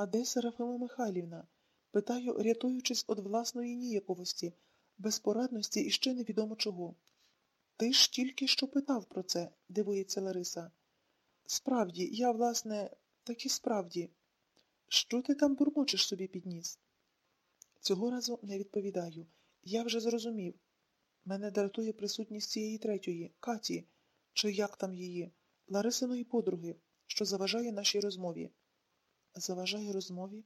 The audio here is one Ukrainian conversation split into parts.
А де Серафима Михайлівна? Питаю, рятуючись від власної ніяковості, безпорадності і ще невідомо чого. Ти ж тільки що питав про це, дивується Лариса. Справді, я, власне, таки справді. Що ти там бурмочеш собі підніс? Цього разу не відповідаю. Я вже зрозумів. Мене дратує присутність цієї третьої, Каті, чи як там її, Ларисиної подруги, що заважає нашій розмові. Заважає розмові?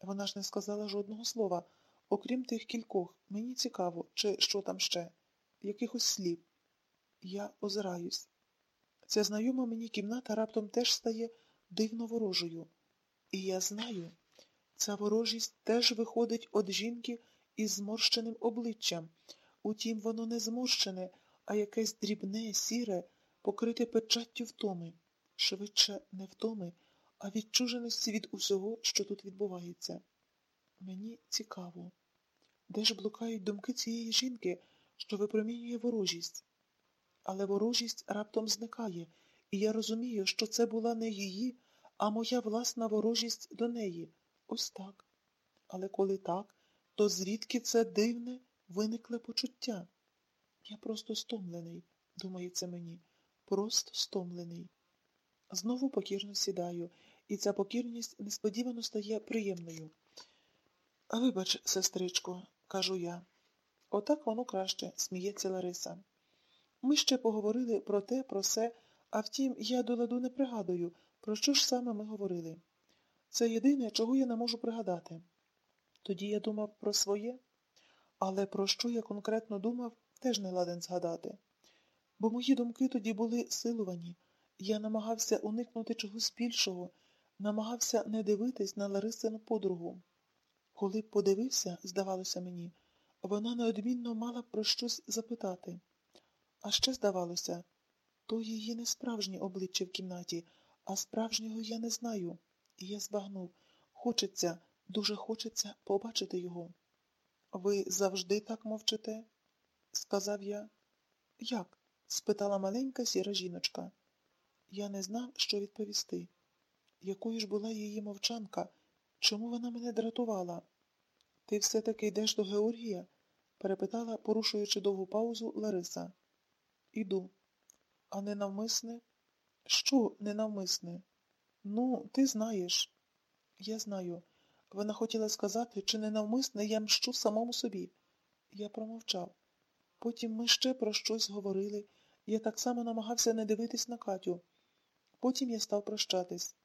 Вона ж не сказала жодного слова, окрім тих кількох. Мені цікаво, чи що там ще, якихось слів. Я озираюсь. Ця знайома мені кімната раптом теж стає дивно ворожою. І я знаю, ця ворожість теж виходить від жінки із зморщеним обличчям. Утім, воно не зморщене, а якесь дрібне, сіре, покрите печаттю втоми, швидше не втоми, а відчуженості від усього, що тут відбувається. Мені цікаво, де ж блукають думки цієї жінки, що випромінює ворожість. Але ворожість раптом зникає, і я розумію, що це була не її, а моя власна ворожість до неї. Ось так. Але коли так, то звідки це дивне, виникле почуття? Я просто стомлений, думається мені, просто стомлений. Знову покірно сідаю, і ця покірність несподівано стає приємною. Вибач, сестричко, кажу я. Отак воно краще, сміється Лариса. Ми ще поговорили про те, про се, а втім, я до ладу не пригадую, про що ж саме ми говорили. Це єдине, чого я не можу пригадати. Тоді я думав про своє, але про що я конкретно думав, теж не ладен згадати. Бо мої думки тоді були силувані. Я намагався уникнути чогось більшого, намагався не дивитись на Ларисину подругу. Коли б подивився, здавалося мені, вона неодмінно мала про щось запитати. А ще здавалося, то її не справжнє обличчя в кімнаті, а справжнього я не знаю. І я збагнув. Хочеться, дуже хочеться побачити його. Ви завжди так мовчите? сказав я. Як? спитала маленька сіра жіночка. Я не знав, що відповісти. Якою ж була її мовчанка? Чому вона мене дратувала? Ти все-таки йдеш до Георгія? перепитала, порушуючи довгу паузу, Лариса. Іду. А ненавмисне? Що ненавмисне? Ну, ти знаєш. Я знаю. Вона хотіла сказати, чи ненавмисне я мщу самому собі. Я промовчав. Потім ми ще про щось говорили. Я так само намагався не дивитись на Катю. Потім я став прощатись.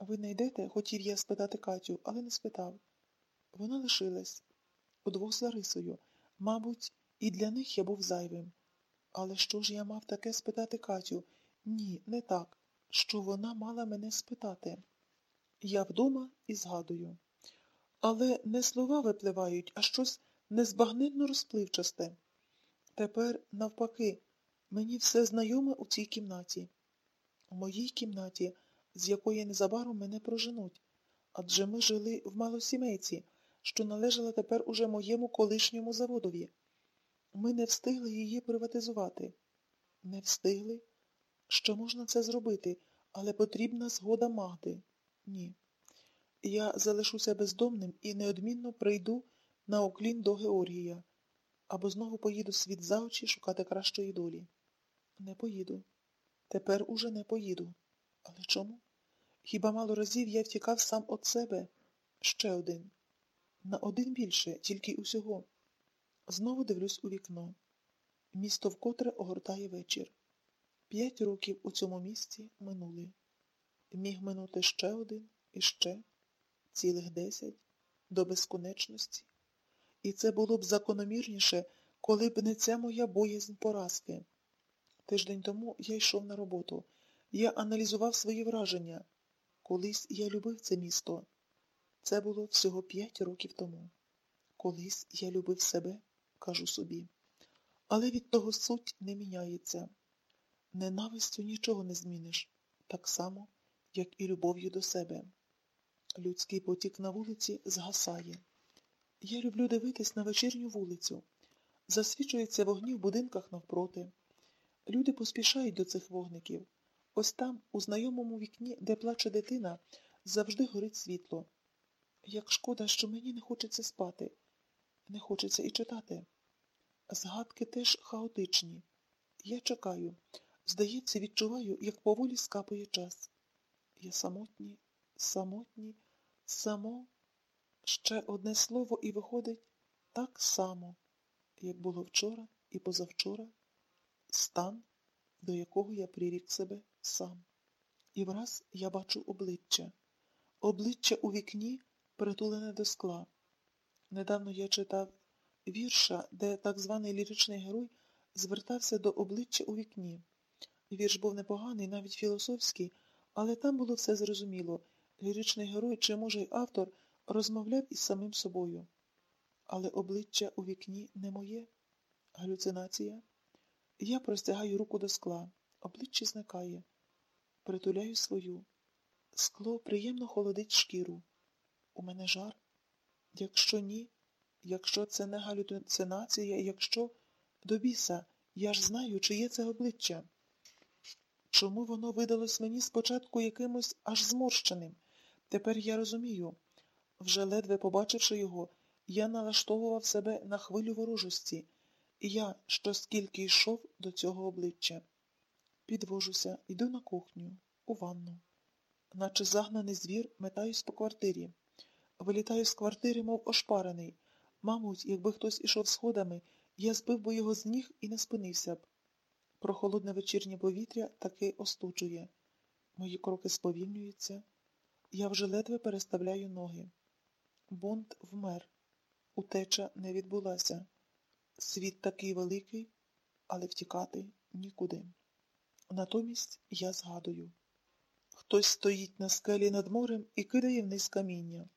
Ви не йдете? хотів я спитати Катю, але не спитав. Вона лишилась удвох з Ларисою. Мабуть, і для них я був зайвим. Але що ж я мав таке спитати Катю? Ні, не так. Що вона мала мене спитати? Я вдома і згадую. Але не слова випливають, а щось незбагненно розпливчасте. Тепер, навпаки, мені все знайоме у цій кімнаті. У моїй кімнаті, з якої незабаром мене проженуть. Адже ми жили в малосімейці, що належала тепер уже моєму колишньому заводові. Ми не встигли її приватизувати. Не встигли? Що можна це зробити, але потрібна згода Магди. Ні. Я залишуся бездомним і неодмінно прийду на оклін до Георгія, або знову поїду світ за очі шукати кращої долі. Не поїду. Тепер уже не поїду. Але чому? Хіба мало разів я втікав сам від себе? Ще один. На один більше, тільки усього. Знову дивлюсь у вікно. Місто вкотре огортає вечір. П'ять років у цьому місці минули. Міг минути ще один і ще, цілих десять, до безконечності. І це було б закономірніше, коли б не ця моя боязнь поразки. Тиждень тому я йшов на роботу. Я аналізував свої враження. Колись я любив це місто. Це було всього п'ять років тому. Колись я любив себе, кажу собі. Але від того суть не міняється. Ненавистю нічого не зміниш, так само, як і любов'ю до себе. Людський потік на вулиці згасає. Я люблю дивитись на вечірню вулицю. Засвічуються вогні в будинках навпроти. Люди поспішають до цих вогників. Ось там, у знайомому вікні, де плаче дитина, завжди горить світло. Як шкода, що мені не хочеться спати, не хочеться і читати. Згадки теж хаотичні. Я чекаю. Здається, відчуваю, як поволі скапує час. Я самотній, самотній, само. Ще одне слово і виходить так само, як було вчора і позавчора, стан, до якого я прирік себе сам. І враз я бачу обличчя. Обличчя у вікні притулене до скла. Недавно я читав вірша, де так званий ліричний герой звертався до обличчя у вікні. Вірш був непоганий, навіть філософський, але там було все зрозуміло. Ліричний герой, чи, може, й автор, розмовляв із самим собою. Але обличчя у вікні не моє. Галюцинація. Я простягаю руку до скла. Обличчя зникає. Притуляю свою. Скло приємно холодить шкіру. У мене жар. Якщо ні, якщо це не галюцинація, якщо до біса, я ж знаю, чиє це обличчя. Чому воно видалось мені спочатку якимось аж зморщеним? Тепер я розумію. Вже ледве побачивши його, я налаштовував себе на хвилю ворожості, я, що скільки йшов до цього обличчя. Підвожуся, йду на кухню, у ванну. Наче загнаний звір, метаюсь по квартирі. Вилітаю з квартири, мов ошпарений. Мабуть, якби хтось ішов сходами, я збив би його з ніг і не спинився б. Прохолодне вечірнє повітря таки остуджує. Мої кроки сповільнюються. Я вже ледве переставляю ноги. Бонд вмер. Утеча не відбулася. Світ такий великий, але втікати нікуди. Натомість я згадую. Хтось стоїть на скелі над морем і кидає вниз каміння.